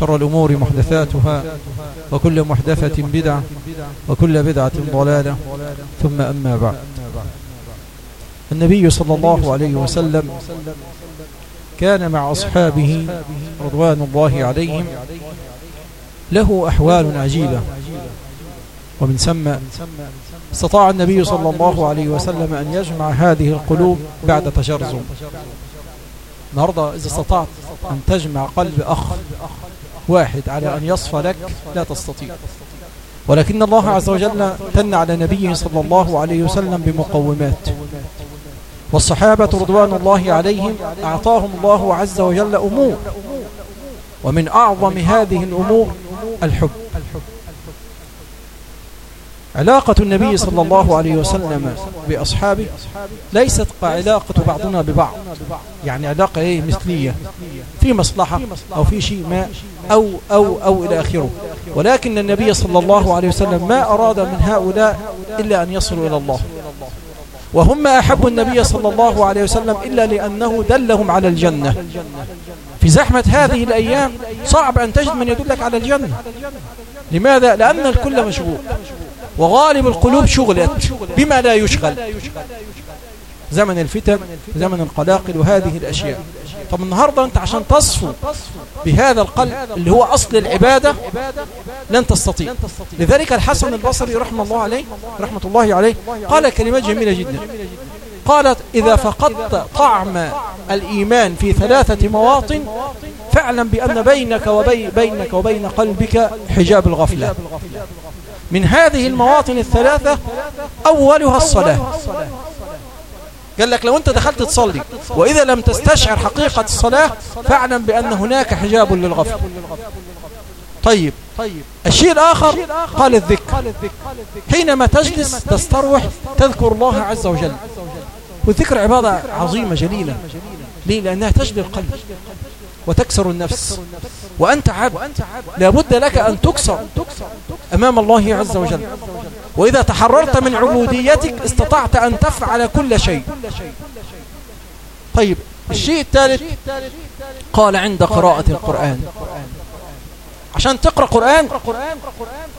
شر الأمور محدثاتها وكل محدثة بدعة وكل بدعة ضلالة ثم أما بعد. النبي صلى الله عليه وسلم كان مع أصحابه رضوان الله عليهم له أحوال عجيبة ومن ثم استطاع النبي صلى الله عليه وسلم أن يجمع هذه القلوب بعد تجرزم النهاردة إذا استطعت أن تجمع قلب أخ واحد على أن يصفى لك لا تستطيع. ولكن الله عز وجل تن على نبيه صلى الله عليه وسلم بمقومات. والصحابة رضوان الله عليهم أعطاهم الله عز وجل أمور. ومن أعظم هذه الأمور الحب. علاقة النبي صلى الله عليه وسلم بأصحابه ليست كعلاقة بعضنا ببعض. يعني علاقة إيه؟ مثلية. في مصلحة أو في شيء ما أو, أو, أو إلى آخره. ولكن النبي صلى الله عليه وسلم ما أراد من هؤلاء إلا أن يصلوا إلى الله. وهم ما أحبوا النبي صلى الله عليه وسلم إلا لأنه دلهم على الجنة. في زحمة هذه الأيام صعب أن تجد من يدلك على الجنة. لماذا؟ لأن الكل مشغول. وغالب القلوب شغلت بما لا يشغل. زمن الفتن زمن القلاقل وهذه الأشياء. طب النهاردة أنت عشان تصفو بهذا القلب اللي هو أصل العبادة لن تستطيع. لذلك الحسن البصري رحمة الله عليه رحمة الله عليه قال كلمات جميلة جدا. قالت إذا فقدت طعم الإيمان في ثلاثة مواطن فاعلم بأن بينك وبي بينك وبين قلبك حجاب الغفلة. من هذه المواطن الثلاثة أولها الصلاة. قال لك لو أنت دخلت تصلي وإذا لم تستشعر حقيقة الصلاة فاعلم بأن هناك حجاب للغفل طيب الشيء الآخر قال الذكر. حينما تجلس تستروح تذكر الله عز وجل. والذكر عبادة عظيمة جليلة. ليه؟ لأنها تجلي القلب وتكسر النفس. وأنت عبد. لابد لك أن تكسر. أمام الله عز وجل. وإذا تحررت من عبوديتك استطعت أن تفعل كل شيء. طيب الشيء الثالث قال عند قراءة القرآن. عشان تقرأ قرآن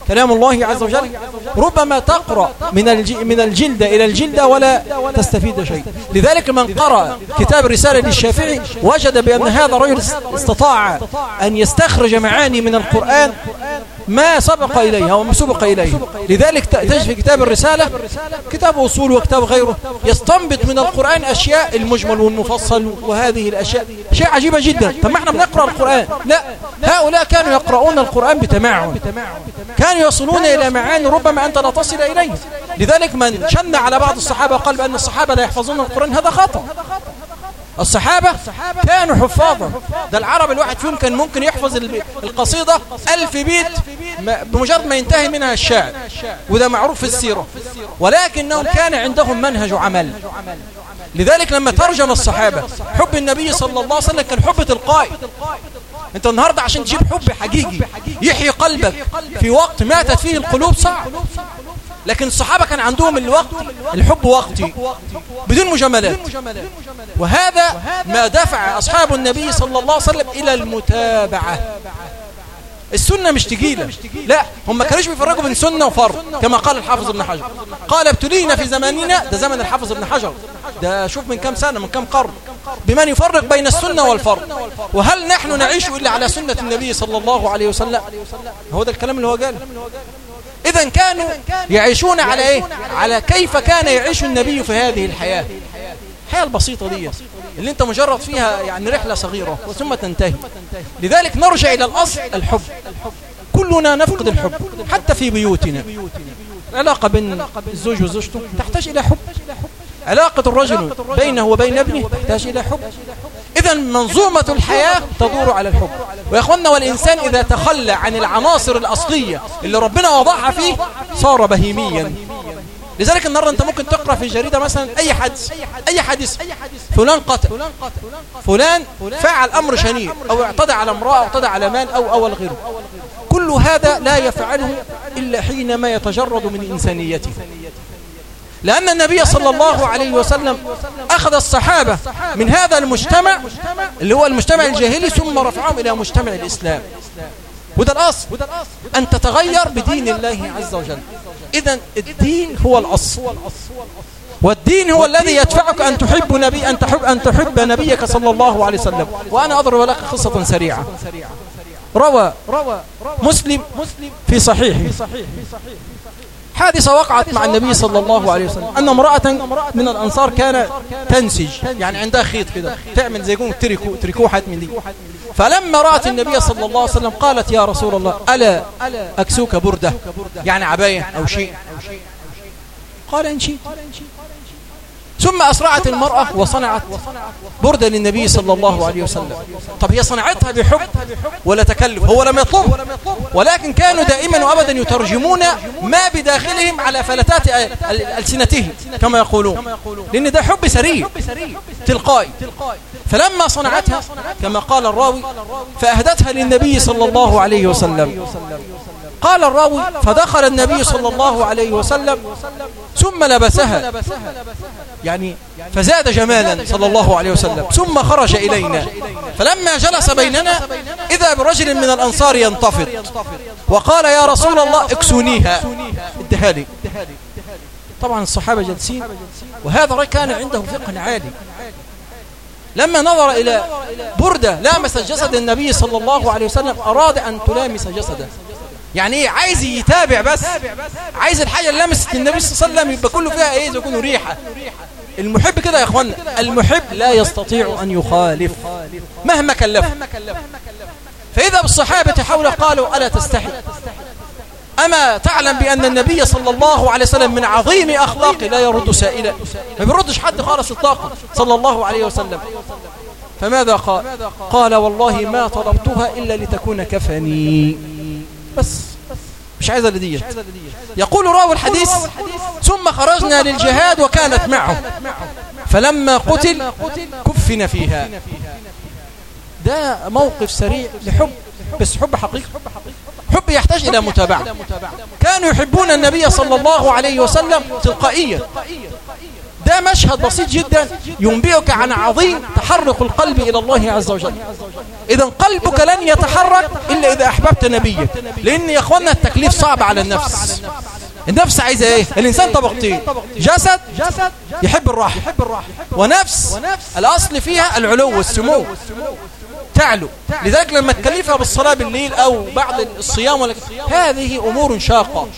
كلام الله عز وجل ربما تقرأ من من الجلدة إلى الجلدة ولا تستفيد شيء. لذلك من قرأ كتاب الرسالة للشافعي وجد بأن هذا الرجل استطاع أن يستخرج معاني من القرآن ما سبق إليها وما سبق إليه لذلك تجد في كتاب الرسالة كتاب أصول وكتاب غيره يستنبط من القرآن أشياء المجمل والمفصل وهذه الأشياء. شيء عجيبة جدا. طب ما إحنا بنقرأ القرآن؟ لا. هؤلاء كانوا يقرؤون القرآن بتمعن كانوا يصلون إلى معاني ربما أنت لا تصل إليه لذلك من شن على بعض الصحابة وقال بأن الصحابة لا يحفظون القرآن. هذا خطأ. الصحابة كانوا حفاظا. ده العرب الواحد فيهم كان ممكن يحفظ القصيدة ألف بيت بمجرد ما ينتهي منها الشاعر وده معروف في السيرة. ولكنهم كان عندهم منهج عمل لذلك لما ترجم الصحابة حب النبي صلى الله عليه وسلم كان حب تلقائي. أنت النهاردة عشان تجيب حب حقيقي يحيي قلبك. في وقت ماتت فيه القلوب صعب. لكن الصحابة كان عندهم الوقت الحب وقتي بدون مجاملات. وهذا ما دفع أصحاب النبي صلى الله عليه وسلم إلى المتابعة. السنة مش تجيلة لا هم كانوش بيفرقوا بين سنة وفرض كما قال الحافظ ابن حجر. قال ابتلينا في زماننا ده زمن الحافظ ابن حجر. ده شوف من كم سنة من كم قرن. بمن يفرق بين السنة والفرض؟ وهل نحن نعيش إلا على سنة النبي صلى الله عليه وسلم؟ هو ده الكلام اللي هو قاله. إذا كانوا يعيشون على إيه؟ على كيف كان يعيش النبي في هذه الحياة؟ الحياة البسيطة دي. اللي انت مجرد فيها يعني رحلة صغيرة ثم تنتهي. لذلك نرجع إلى الأصل الحب. كلنا نفقد الحب حتى في بيوتنا. العلاقة بين الزوج وزوجته تحتاج إلى حب. علاقة الرجل بينه وبين ابنه تحتاج إلى حب. إذا منظومة الحياة تدور على الحب. ويا والإنسان إذا تخلى عن العناصر الأصلية اللي ربنا وضعها فيه صار بهيميا. لذلك النهارده أنت ممكن تقرأ في جريدة مثلا أي حدث أي حدث فلان قتل فلان فعل أمر شنيع أو اعتدى على امرأة أو اعتدى على مال أو أو غيره. كل هذا لا يفعله إلا حينما يتجرد من إنسانيته. لأن النبي صلى الله عليه وسلم أخذ الصحابة من هذا المجتمع اللي هو المجتمع الجاهلي ثم رفعهم إلى مجتمع الإسلام. وده الأصل أن تتغير بدين الله عز وجل. إذا الدين هو الأصل. والدين هو الذي يدفعك أن تحب نبي أن تحب أن تحب نبيك صلى الله عليه وسلم. وأنا أضرب لك قصة سريعة. روى مسلم في صحيحه. حادثة وقعت مع النبي صلى الله عليه وسلم. أن امرأة من الأنصار كان تنسج. يعني عندها خيط كده. تعمل زي يقول تركو تركو حد من دي فلما رأت النبي صلى الله عليه وسلم قالت يا رسول الله ألا أكسوك بردة؟ يعني عباية أو شيء؟ قال إن شئت. ثم أسرعت المرأة وصنعت بردة للنبي صلى الله عليه وسلم. طب هي صنعتها بحب ولا تكلف؟ هو لم يطلب. ولكن كانوا دائما وأبدا يترجمون ما بداخلهم على فلتات ألسنتهم كما يقولون. لأن ده حب سريع. تلقائي. فلما صنعتها كما قال الراوي فأهدتها للنبي صلى الله عليه وسلم. قال الراوي فدخل النبي صلى الله عليه وسلم ثم لبسها. يعني فزاد جمالا صلى الله عليه وسلم ثم خرج إلينا. فلما جلس بيننا إذا برجل من الأنصار ينتفض. وقال يا رسول الله اكسونيها. ادها لي. طبعا الصحابة جالسين وهذا كان عنده فقه عالي. لما نظر إلى بردة لامست جسد النبي صلى الله عليه وسلم أراد أن تلامس جسده. يعني إيه؟ عايز يتابع بس. عايز الحاجة اللي لمست النبي صلى الله عليه وسلم يبقى كله فيها إيه؟ يكون ريحة. المحب كده يا اخوانا المحب لا يستطيع أن يخالف مهما كلفه. فإذا بالصحابة حوله قالوا ألا تستحي؟ أما تعلم بأن النبي صلى الله عليه وسلم من عظيم أخلاقه لا يرد سائلا. ما بيردش حد خالص الطاقة صلى الله عليه وسلم. فماذا قال قال والله ما طلبتها إلا لتكون كفني. بس مش عايزة لدي يقول راوي الحديث ثم خرجنا للجهاد وكانت معه. فلما قتل كفن فيها. ده موقف سريع لحب بس حب حقيقي. حب يحتاج إلى متابعة. كانوا يحبون النبي صلى الله عليه وسلم تلقائيا. ده مشهد بسيط جدا ينبئك عن عظيم تحرك القلب إلى الله عز وجل. إذا قلبك لن يتحرك إلا إذا أحببت نبيك. لأن يا أخوانا التكليف صعب على النفس. النفس عايزة إيه؟ الإنسان طبقتين. جسد يحب الراحة. ونفس الأصل فيها العلو والسمو. تعلو. لذلك لما تكلفها بالصلاة بالليل أو بعد الصيام هذه أمور شاقة.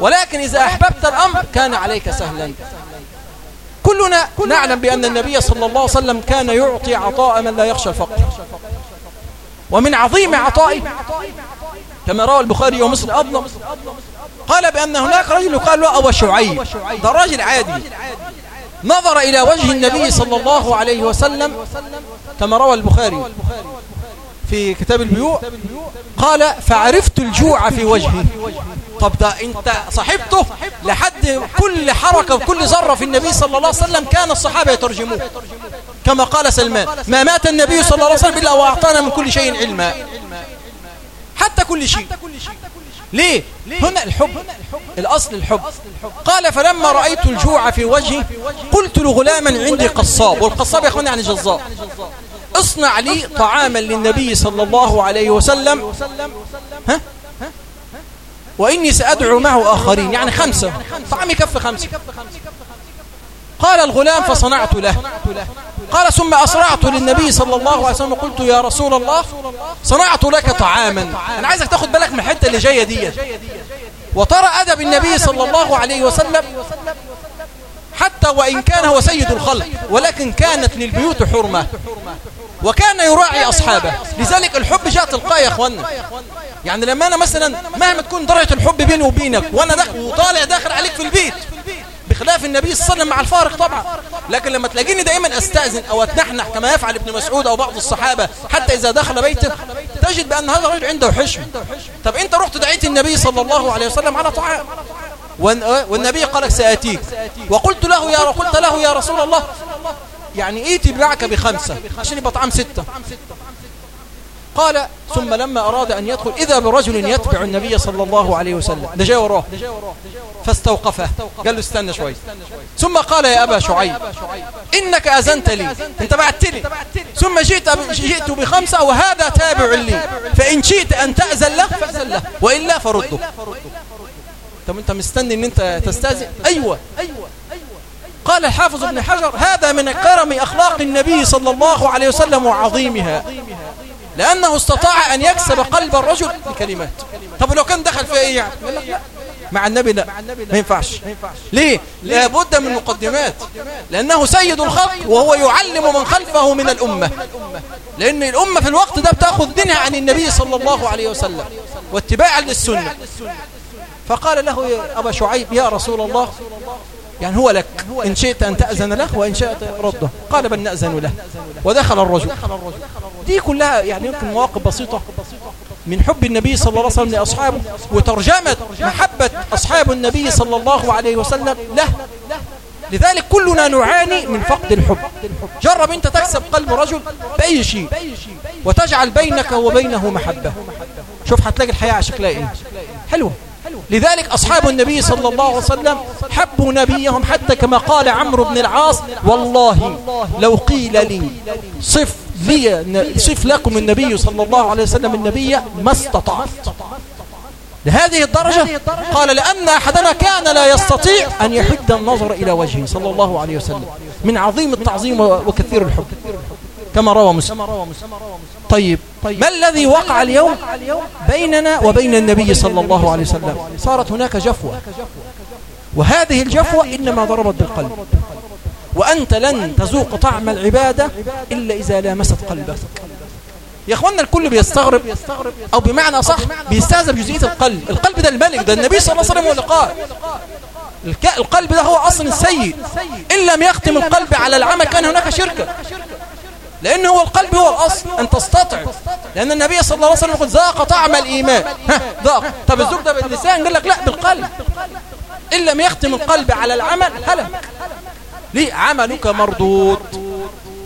ولكن إذا أحببت الأمر كان عليك سهلا. كلنا نعلم بأن النبي صلى الله عليه وسلم كان يعطي عطاء من لا يخشى الفقر. ومن عظيم عطائه. كما روى البخاري ومسلم أظلم. قال بأن هناك رجل قال له أبو شعيب. ده راجل عادي. نظر إلى وجه النبي صلى الله عليه وسلم. كما روى البخاري في كتاب البيوع. قال فعرفت الجوع في وجهه. طب ده انت صاحبته؟ لحد كل حركة وكل ذرة في النبي صلى الله عليه وسلم كان الصحابة يترجموه. كما قال سلمان ما مات النبي صلى الله عليه وسلم إلا وأعطانا من كل شيء علما. حتى كل شيء. ليه؟ هنا الحب الأصل الحب. قال فلما رأيت الجوع في وجهي قلت لغلاما عندي قصاب. والقصاب يا أخواني يعني جزار اصنع لي طعاما للنبي صلى الله عليه وسلم. ها؟ وإني سأدعو معه آخرين يعني خمسة. طعام يكفي خمسة. قال الغلام فصنعت له. قال ثم أسرعت للنبي صلى الله عليه وسلم وقلت يا رسول الله صنعت لك طعاما. أنا عايزك تاخد بالك من الحتة اللي جاية دي. وترى أدب النبي صلى الله عليه وسلم حتى وإن كان هو سيد الخلق ولكن كانت للبيوت حرمة. وكان يراعي أصحابه. لذلك الحب جاء تلقائي يا أخوانا يعني لما أنا مثلا مهما تكون درجة الحب بيني وبينك وأنا داخل وطالع داخل عليك في البيت بخلاف النبي صلى الله عليه وسلم مع الفارق طبعا. لكن لما تلاقيني دائما أستأذن أو أتنحنح كما يفعل ابن مسعود أو بعض الصحابة حتى إذا دخل بيته تجد بأن هذا الرجل عنده حشم. طب أنت رحت دعيت النبي صلى الله عليه وسلم على طعام. والنبي قال لك سآتيك. وقلت له يا قلت له يا رسول الله يعني إيتي معك بخمسة عشان يبقى طعام ستة. قال ثم لما أراد أن يدخل إذا برجل يتبع النبي صلى الله عليه وسلم. ده جاء وراه. فاستوقفه. قال له استنى شوي. ثم قال يا أبا شعيب إنك أذنت لي. أنت بعت لي. ثم جئت, جئت بخمسة وهذا تابع لي. فإن شئت أن تأذن له فأذن له. وإلا فرده. طب أنت مستني أن أنت تستأذن؟ أيوة. قال الحافظ ابن حجر هذا من كرم أخلاق النبي صلى الله عليه وسلم وعظيمها. لأنه استطاع أن يكسب قلب الرجل بكلمات. طب لو كان دخل في إيه يعني؟ مع النبي لا ما ينفعش. ليه؟ لابد من مقدمات. لأنه سيد الخلق وهو يعلم من خلفه من الأمة. لأن الأمة في الوقت ده بتأخذ دينها عن النبي صلى الله عليه وسلم واتباعا للسنة. فقال له يا أبا شعيب يا رسول الله يعني هو لك. إن شئت أن تأذن له وإن شئت رده قال بل نأذن له. ودخل الرجل. دي كلها يعني يمكن مواقف بسيطة. من حب النبي صلى الله عليه وسلم لأصحابه. وترجمة محبة أصحاب النبي صلى الله عليه وسلم له. لذلك كلنا نعاني من فقد الحب. جرب أنت تكسب قلب رجل بأي شيء. وتجعل بينك وبينه محبة. شوف هتلاقي الحياة شكلها إيه حلوة. لذلك أصحاب النبي صلى الله عليه وسلم حبوا نبيهم حتى كما قال عمرو بن العاص والله لو قيل لي صف لي صف لكم النبي صلى الله عليه وسلم النبي ما استطعت. لهذه الدرجة قال لأن أحدنا كان لا يستطيع أن يحد النظر إلى وجهه صلى الله عليه وسلم من عظيم التعظيم وكثير الحب. كما روى مسلم. طيب ما الذي وقع اليوم بيننا وبين النبي صلى الله عليه وسلم؟ صارت هناك جفوة. وهذه الجفوة إنما ضربت بالقلب. وأنت لن تذوق طعم العبادة إلا إذا لامست قلبك. يا اخوانا الكل بيستغرب أو بمعنى صح بيستهزئ بجزئية القلب. القلب ده الملك ده النبي صلى الله عليه وسلم هو القلب ده هو أصل السيد إن لم يختم القلب على العمل كان هناك شركه لأن هو القلب هو الأصل أن تستطعم لأن النبي صلى الله عليه وسلم يقول ذاق طعم الإيمان. ها ذاق. طب الزوج ده باللسان قال لك لا بالقلب. إن لم يختم القلب على العمل هلك ليه؟ عملك مردود.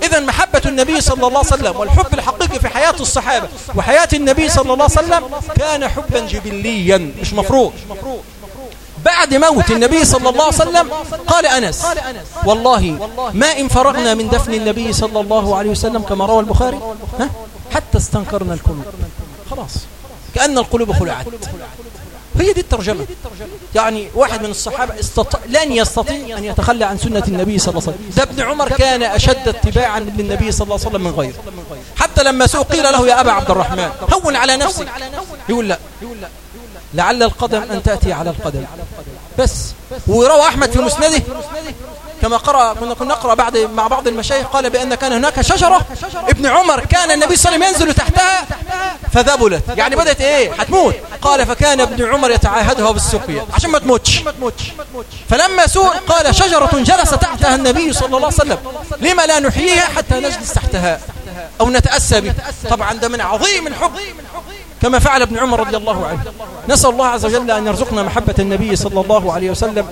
إذا محبة النبي صلى الله عليه وسلم والحب الحقيقي في حياة الصحابة وحياة النبي صلى الله عليه وسلم كان حبا جبليا مش مفروض. بعد موت النبي صلى الله عليه وسلم قال أنس والله ما إن فرغنا من دفن النبي صلى الله عليه وسلم كما روى البخاري حتى استنكرنا القلوب خلاص. كأن القلوب خلعت. هي دي الترجمة. يعني واحد من الصحابة استطع... لن يستطيع أن يتخلى عن سنة النبي صلى الله عليه وسلم. ده ابن عمر كان أشد اتباعا للنبي صلى الله عليه وسلم من غيره. حتى لما سوء قيل له يا أبا عبد الرحمن. هون على نفسك. يقول لا. لعل القدم أن تأتي على القدم. بس. وروى أحمد في مسنده كما قرأ كنا نقرأ بعد مع بعض المشايخ قال بأن كان هناك شجرة. ابن عمر كان النبي صلى الله عليه وسلم ينزل تحتها فذبلت. يعني بدأت إيه؟ هتموت قال فكان ابن عمر يتعاهدها بالسقيا عشان ما تموتش. فلما سوء قال شجرة جلس تحتها النبي صلى الله عليه وسلم. لما لا نحييها حتى نجلس تحتها أو نتأسى به. طبعا ده من عظيم الحب. كما فعل ابن عمر رضي الله عنه. نسأل الله عز وجل أن يرزقنا محبة النبي صلى الله عليه وسلم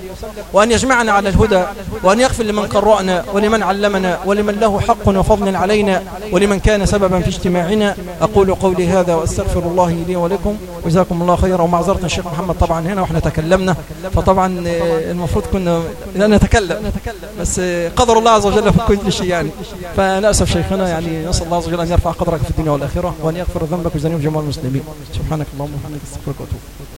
وأن يجمعنا على الهدى وأن يغفر لمن قرأنا ولمن علمنا ولمن له حق وفضل علينا ولمن كان سببا في اجتماعنا. أقول قولي هذا وأستغفر الله لي ولكم. وجزاكم الله خيرا. ومعذرة الشيخ محمد طبعا هنا وإحنا تكلمنا. فطبعا المفروض كنا نتكلم. بس قدر الله عز وجل في كل شيء يعني. فنأسف شيخنا يعني نسأل الله عز وجل أن يرفع قدرك في الدنيا والآخرة وأن يغفر ذنبك وجميع جميع سبحانك اللهم وبحمدك استغفرك وأتوب